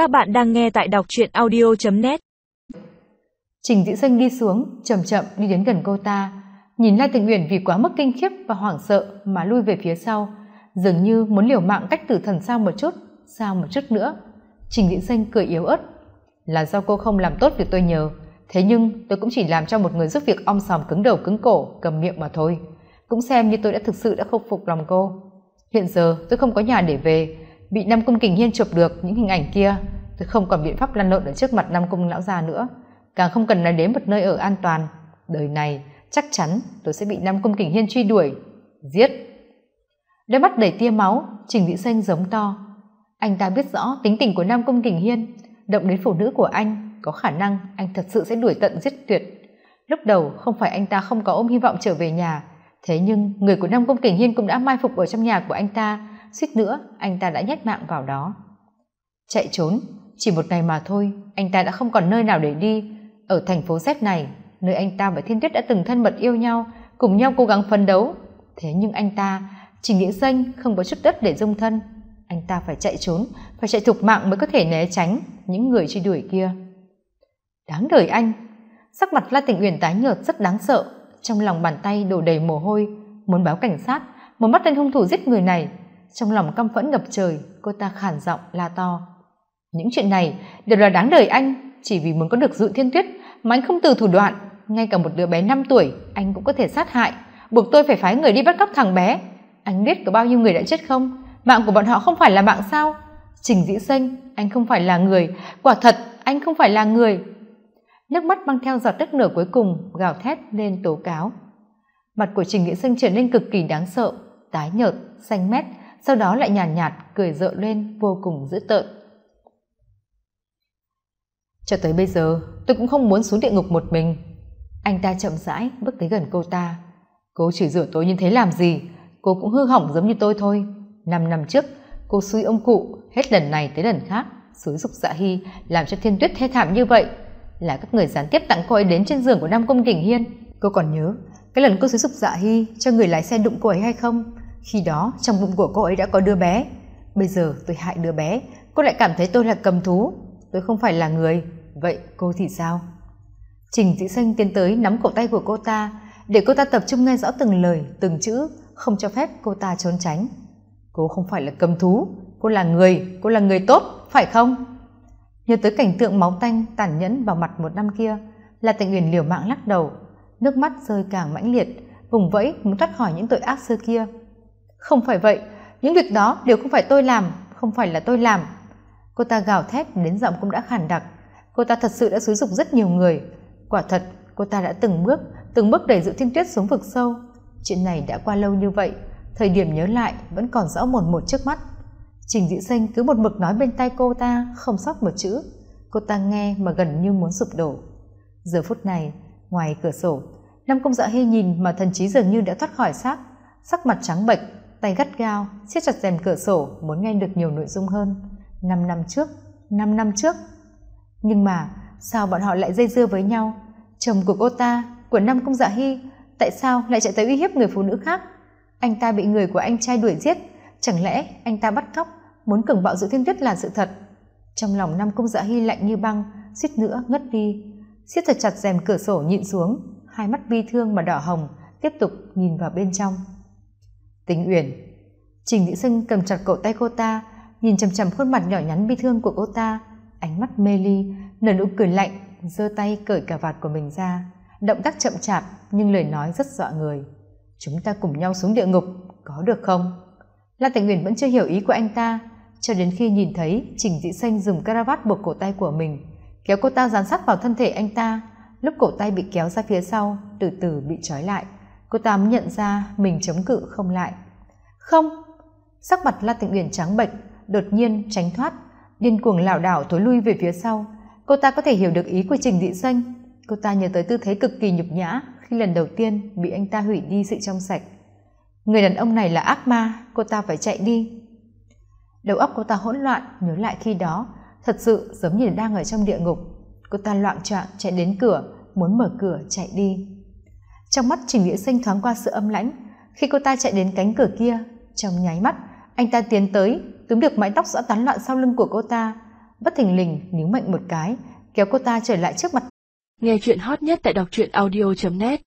Các bạn đang nghe tại đọc truyện audio.net Trình Dĩ Sinh đi xuống, chậm chậm đi đến gần cô ta. Nhìn Lai Tình Uyển vì quá mức kinh khiếp và hoảng sợ mà lui về phía sau, dường như muốn liều mạng cách tử thần sao một chút, sao một chút nữa. Trình Dĩ Sinh cười yếu ớt. Là do cô không làm tốt việc tôi nhờ, thế nhưng tôi cũng chỉ làm cho một người giúp việc om sòm cứng đầu cứng cổ, cầm miệng mà thôi. Cũng xem như tôi đã thực sự đã khôi phục lòng cô. Hiện giờ tôi không có nhà để về, bị Nam Cung Kình Hiên chụp được những hình ảnh kia, tôi không còn biện pháp lăn lộn ở trước mặt Nam Cung lão già nữa, càng không cần nói đến một nơi ở an toàn. Đời này chắc chắn tôi sẽ bị Nam Cung Kình Hiên truy đuổi, giết. Đôi mắt đầy tia máu, Trình Vĩ Xanh giống to. Anh ta biết rõ tính tình của Nam Cung Kình Hiên, động đến phụ nữ của anh, có khả năng anh thật sự sẽ đuổi tận giết tuyệt. Lúc đầu không phải anh ta không có ôm hy vọng trở về nhà, thế nhưng người của Nam Cung Kình Hiên cũng đã mai phục ở trong nhà của anh ta, suýt nữa, anh ta đã nhét mạng vào đó. Chạy trốn, chỉ một ngày mà thôi, anh ta đã không còn nơi nào để đi. Ở thành phố z này, nơi anh ta và thiên tuyết đã từng thân mật yêu nhau, cùng nhau cố gắng phấn đấu. Thế nhưng anh ta chỉ nghĩa danh, không có chút đất để dung thân. Anh ta phải chạy trốn, phải chạy thục mạng mới có thể né tránh những người truy đuổi kia. Đáng đời anh. Sắc mặt la tình uyển tái nhợt, rất đáng sợ. Trong lòng bàn tay đổ đầy mồ hôi. Muốn báo cảnh sát, muốn bắt tên hung thủ giết người này trong lòng căm phẫn ngập trời, cô ta khản giọng la to. Những chuyện này đều là đáng đời anh, chỉ vì muốn có được dự thiên tuyết mà anh không từ thủ đoạn. Ngay cả một đứa bé năm tuổi, anh cũng có thể sát hại. Buộc tôi phải phái người đi bắt cóc thằng bé. Anh biết có bao nhiêu người đã chết không? Mạng của bọn họ không phải là mạng sao? Trình dĩ xanh, anh không phải là người. Quả thật, anh không phải là người. Nước mắt mang theo giọt đất nửa cuối cùng, gào thét lên tố cáo. Mặt của trình nghĩa sinh trở nên cực kỳ đáng sợ, tái nhợt, xanh mét sau đó lại nhàn nhạt, nhạt cười rợ lên vô cùng dữ tợn. Cho tới bây giờ tôi cũng không muốn xuống địa ngục một mình. Anh ta chậm rãi bước tới gần cô ta. Cô chỉ rửa tôi như thế làm gì? Cô cũng hư hỏng giống như tôi thôi. Năm năm trước cô suy ông cụ hết lần này tới lần khác xúi dục dạ hy làm cho thiên tuyết thê thảm như vậy. Là các người gián tiếp tặng cô ấy đến trên giường của nam công kình hiên. Cô còn nhớ cái lần cô xúi dục dạ hy cho người lái xe đụng cô ấy hay không? Khi đó, trong bụng của cô ấy đã có đứa bé. Bây giờ tôi hại đứa bé, cô lại cảm thấy tôi là cầm thú. Tôi không phải là người. Vậy cô thì sao? Trình dĩ xanh tiến tới nắm cổ tay của cô ta, để cô ta tập trung nghe rõ từng lời, từng chữ, không cho phép cô ta trốn tránh. Cô không phải là cầm thú, cô là người, cô là người tốt, phải không? Nhớ tới cảnh tượng máu tanh, tàn nhẫn vào mặt một năm kia là tình uyển liều mạng lắc đầu. Nước mắt rơi càng mãnh liệt, vùng vẫy muốn thoát khỏi những tội ác xưa kia không phải vậy, những việc đó đều không phải tôi làm, không phải là tôi làm. Cô ta gào thét đến giọng cũng đã khàn đặc. Cô ta thật sự đã xúi dục rất nhiều người. Quả thật, cô ta đã từng bước từng bước đẩy dự thiên tuyết xuống vực sâu. Chuyện này đã qua lâu như vậy, thời điểm nhớ lại vẫn còn rõ một một trước mắt. Trình dĩ xanh cứ một mực nói bên tay cô ta không sót một chữ. Cô ta nghe mà gần như muốn sụp đổ. Giờ phút này, ngoài cửa sổ nam công dạ hy nhìn mà thần trí dường như đã thoát khỏi xác, sắc mặt trắng bệch tay gắt gao, siết chặt rèm cửa sổ, muốn nghe được nhiều nội dung hơn. Năm năm trước, năm năm trước. Nhưng mà, sao bọn họ lại dây dưa với nhau? Chồng của cô ta, của năm công dạ hy, tại sao lại chạy tới uy hiếp người phụ nữ khác? Anh ta bị người của anh trai đuổi giết. Chẳng lẽ anh ta bắt cóc, muốn cường bạo dự thiên tuyết là sự thật? Trong lòng năm công dạ hy lạnh như băng, suýt nữa ngất đi. Siết thật chặt rèm cửa sổ nhịn xuống, hai mắt bi thương mà đỏ hồng, tiếp tục nhìn vào bên trong tình uyển. Trình dĩ Sưng cầm chặt cậu tay cô ta, nhìn chằm chằm khuôn mặt nhỏ nhắn bi thương của cô ta. Ánh mắt mê ly, nở nụ cười lạnh, giơ tay cởi cà vạt của mình ra. Động tác chậm chạp, nhưng lời nói rất dọa người. Chúng ta cùng nhau xuống địa ngục, có được không? La tình uyển vẫn chưa hiểu ý của anh ta, cho đến khi nhìn thấy trình dĩ xanh dùng caravat buộc cổ tay của mình, kéo cô ta dán sát vào thân thể anh ta. Lúc cổ tay bị kéo ra phía sau, từ từ bị trói lại cô ta nhận ra mình chống cự không lại. Không, sắc mặt la tịnh uyển trắng bệch, đột nhiên tránh thoát, điên cuồng lảo đảo thối lui về phía sau. Cô ta có thể hiểu được ý của trình dị xanh. Cô ta nhớ tới tư thế cực kỳ nhục nhã khi lần đầu tiên bị anh ta hủy đi sự trong sạch. Người đàn ông này là ác ma, cô ta phải chạy đi. Đầu óc cô ta hỗn loạn, nhớ lại khi đó, thật sự giống như đang ở trong địa ngục. Cô ta loạn choạng chạy đến cửa, muốn mở cửa chạy đi trong mắt trình nghĩa sinh thoáng qua sự âm lãnh, khi cô ta chạy đến cánh cửa kia, trong nháy mắt, anh ta tiến tới, túm được mái tóc rõ tán loạn sau lưng của cô ta, bất thình lình níu mạnh một cái, kéo cô ta trở lại trước mặt. Nghe chuyện hot nhất tại đọc truyện audio net.